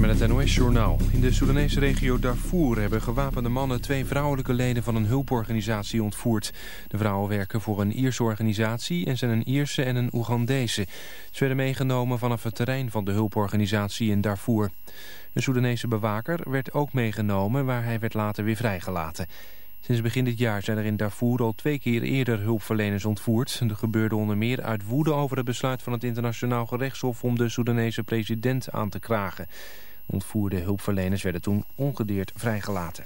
Met het NOS-journaal. In de Soedanese regio Darfur hebben gewapende mannen twee vrouwelijke leden van een hulporganisatie ontvoerd. De vrouwen werken voor een Ierse organisatie en zijn een Ierse en een Oegandese. Ze werden meegenomen vanaf het terrein van de hulporganisatie in Darfur. Een Soedanese bewaker werd ook meegenomen waar hij werd later weer vrijgelaten. Sinds begin dit jaar zijn er in Darfur al twee keer eerder hulpverleners ontvoerd. Dat gebeurde onder meer uit woede over het besluit van het internationaal gerechtshof om de Soedanese president aan te kragen. Ontvoerde hulpverleners werden toen ongedeerd vrijgelaten.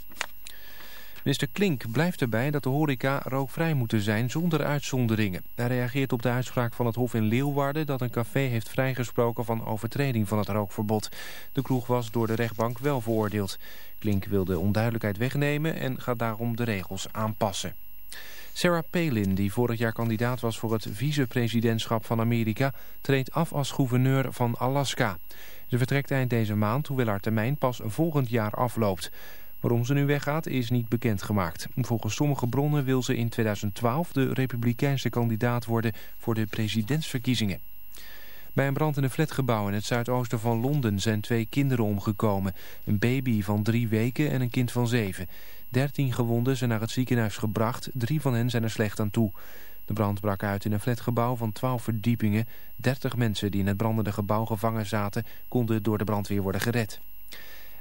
Minister Klink blijft erbij dat de horeca rookvrij moeten zijn zonder uitzonderingen. Hij reageert op de uitspraak van het Hof in Leeuwarden dat een café heeft vrijgesproken van overtreding van het rookverbod. De kroeg was door de rechtbank wel veroordeeld. Klink wil de onduidelijkheid wegnemen en gaat daarom de regels aanpassen. Sarah Palin, die vorig jaar kandidaat was voor het vicepresidentschap van Amerika, treedt af als gouverneur van Alaska. Ze vertrekt eind deze maand, hoewel haar termijn pas volgend jaar afloopt. Waarom ze nu weggaat is niet bekendgemaakt. Volgens sommige bronnen wil ze in 2012 de republikeinse kandidaat worden voor de presidentsverkiezingen. Bij een brand in een flatgebouw in het zuidoosten van Londen zijn twee kinderen omgekomen. Een baby van drie weken en een kind van zeven. Dertien gewonden zijn naar het ziekenhuis gebracht. Drie van hen zijn er slecht aan toe. De brand brak uit in een flatgebouw van 12 verdiepingen. 30 mensen die in het brandende gebouw gevangen zaten... konden door de brandweer worden gered.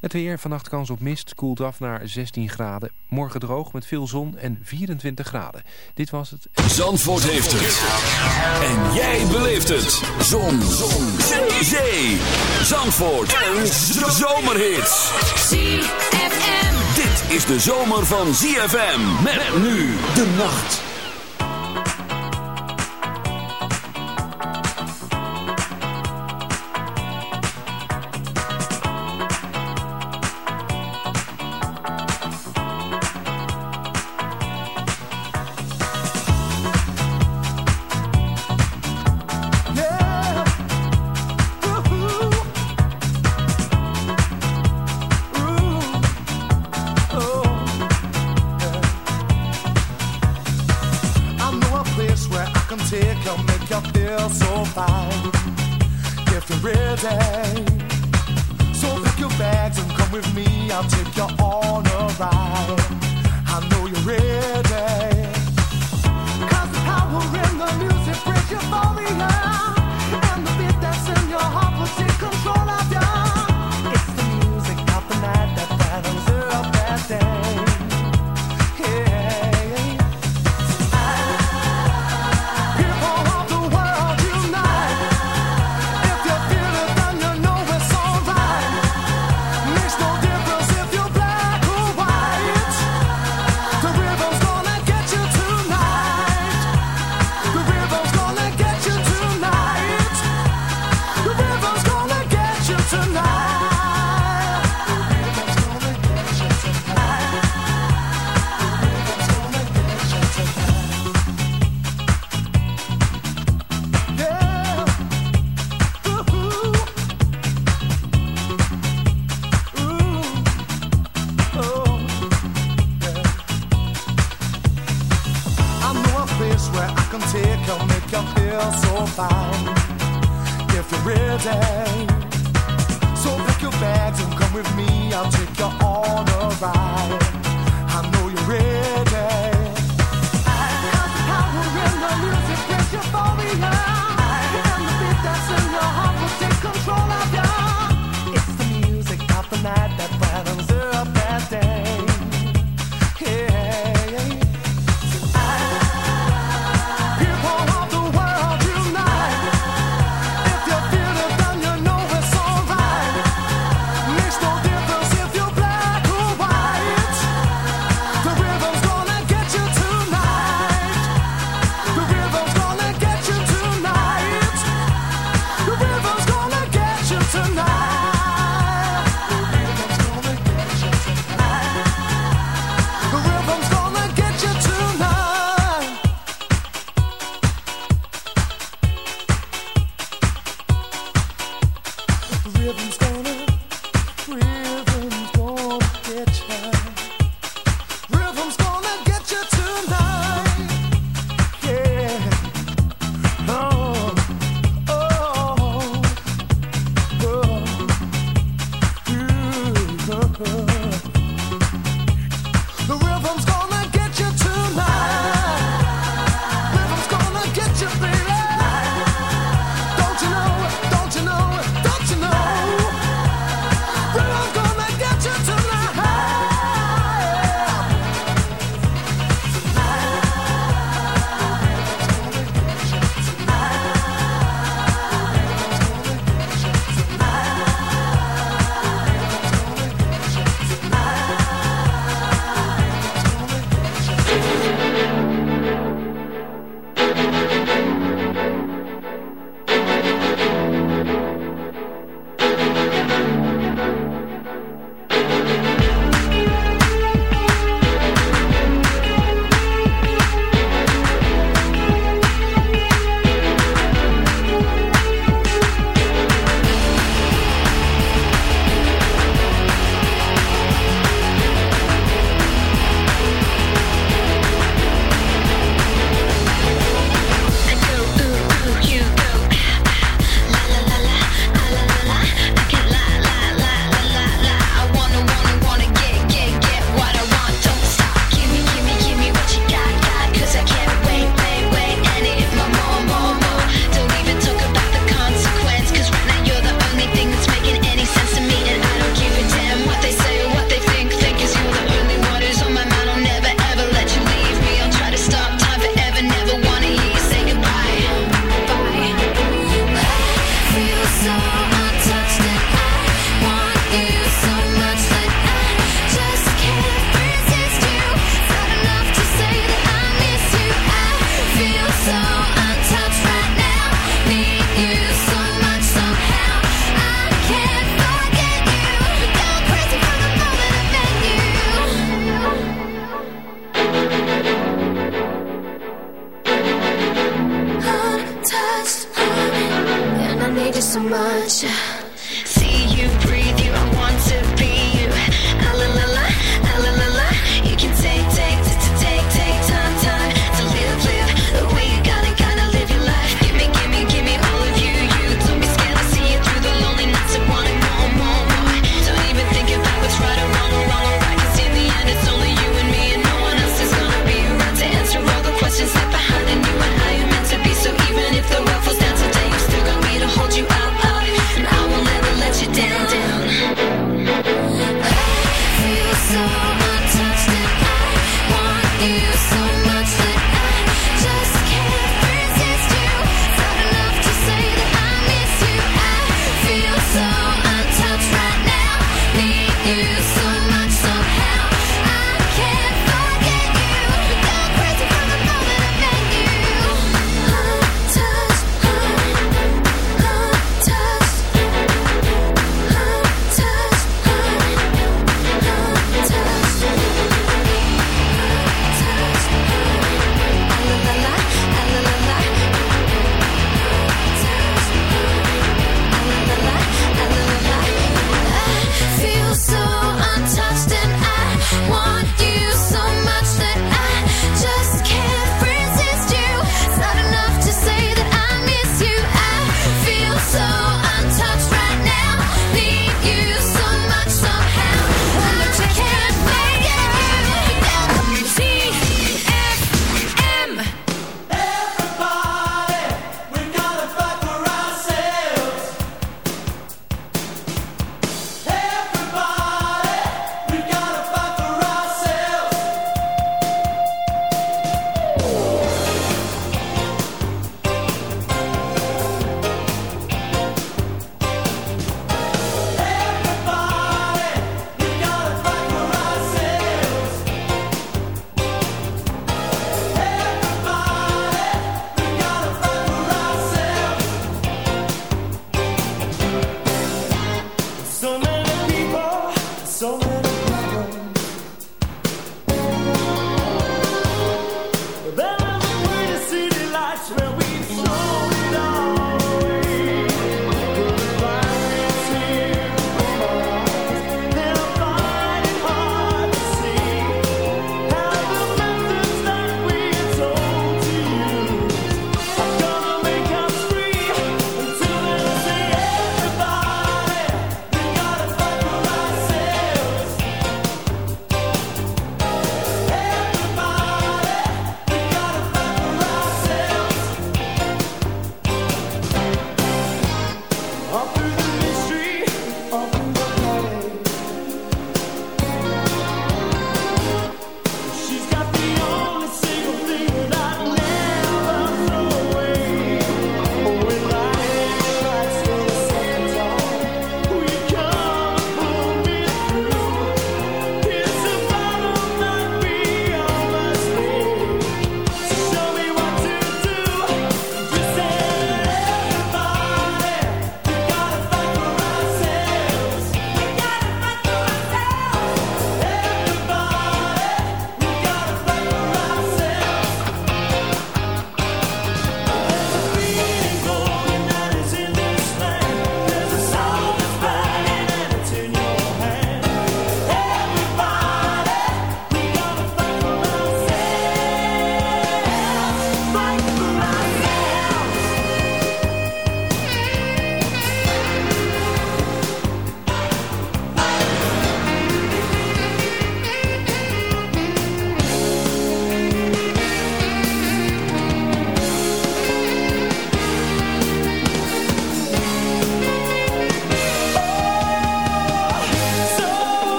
Het weer, vannacht kans op mist, koelt af naar 16 graden. Morgen droog met veel zon en 24 graden. Dit was het... Zandvoort heeft het. En jij beleeft het. Zon. zon. Zee. Zee. Zandvoort. Een zomerhit. ZFM. Dit is de zomer van ZFM. Met nu de nacht. Feel so fine. If you're ready, so pack your bags and come with me. I'll take you on a ride. I know you're ready. 'Cause the power in the music brings euphoria.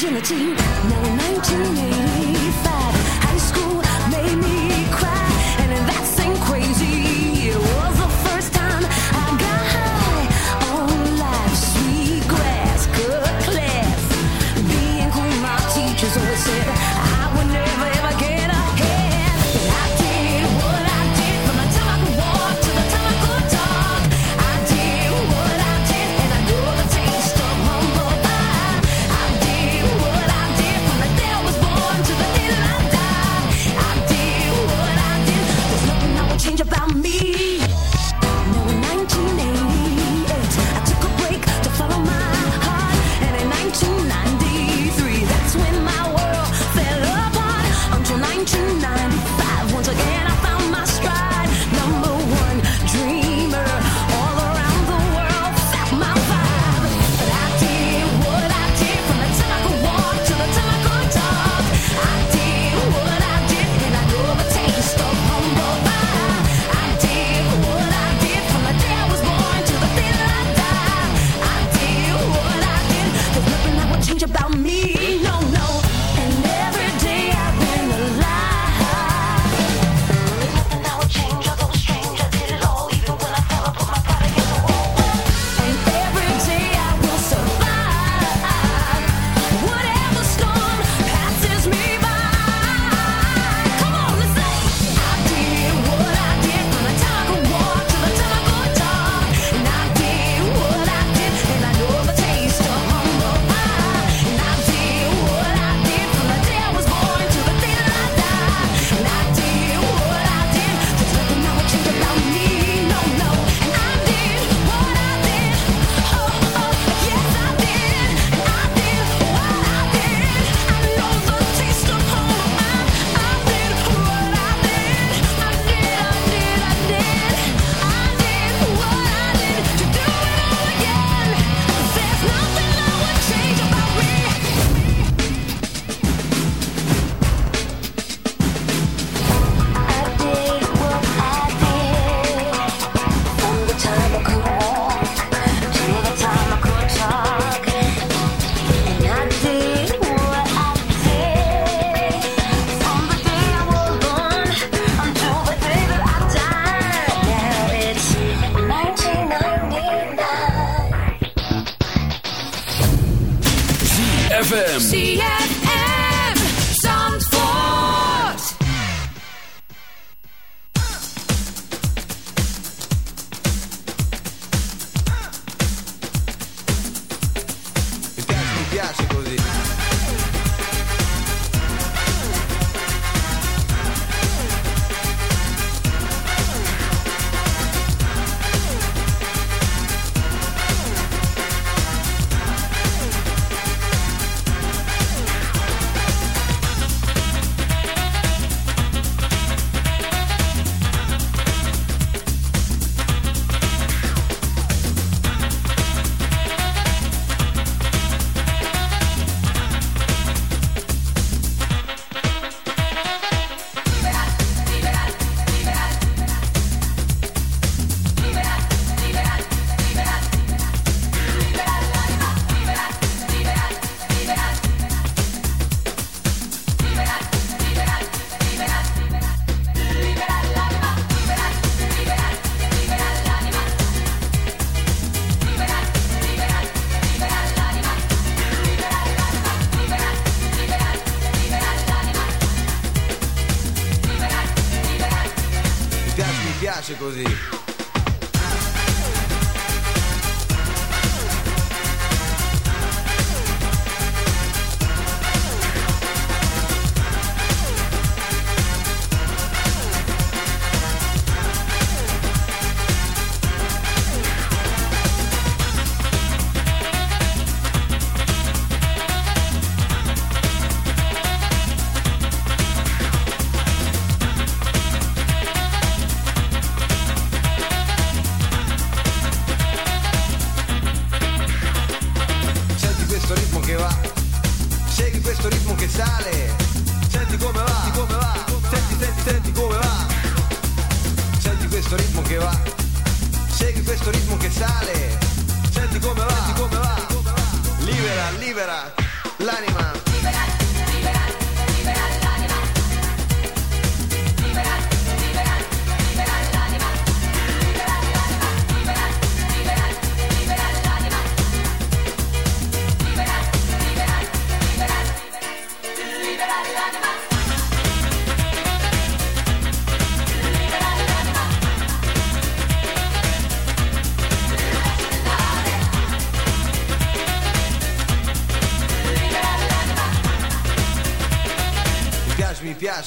agility, no mountain nineteen.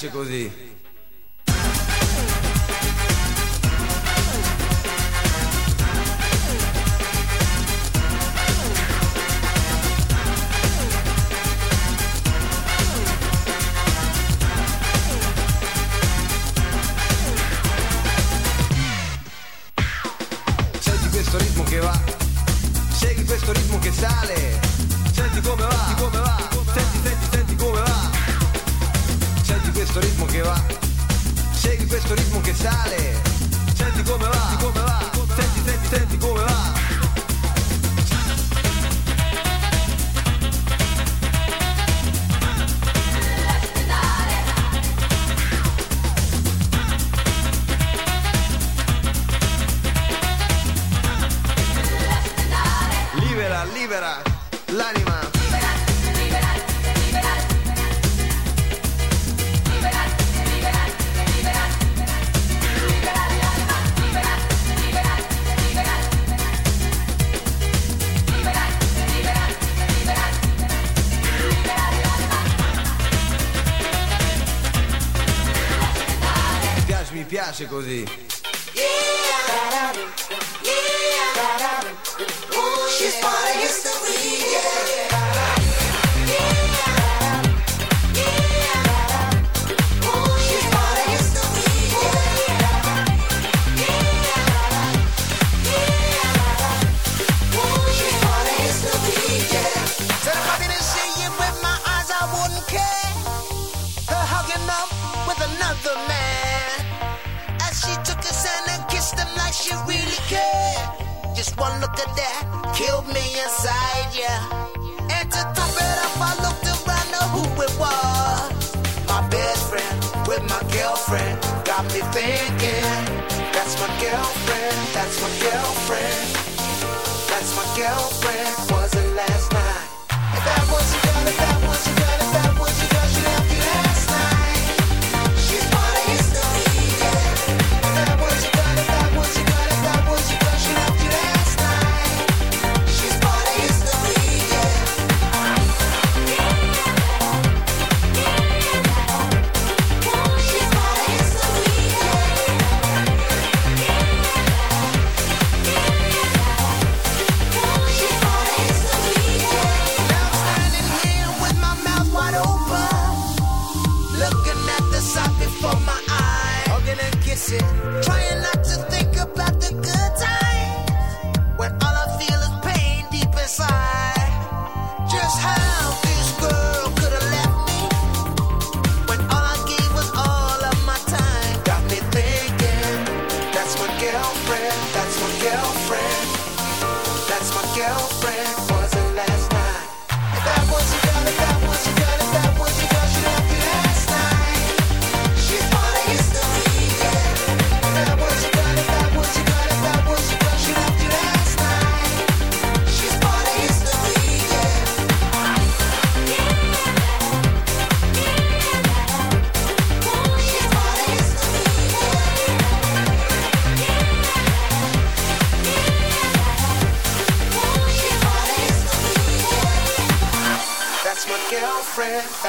piace così. yeah.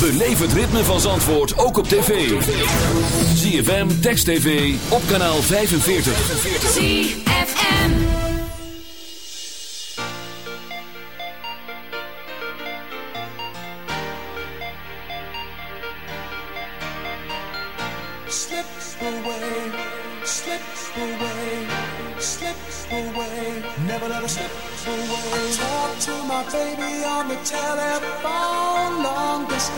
Beleef het ritme van Zandvoort ook op tv. ZFM, Text TV, op kanaal 45. ZFM. Slip away, slip away, slip away. Never let her slip away. Talk to my baby on the telephone.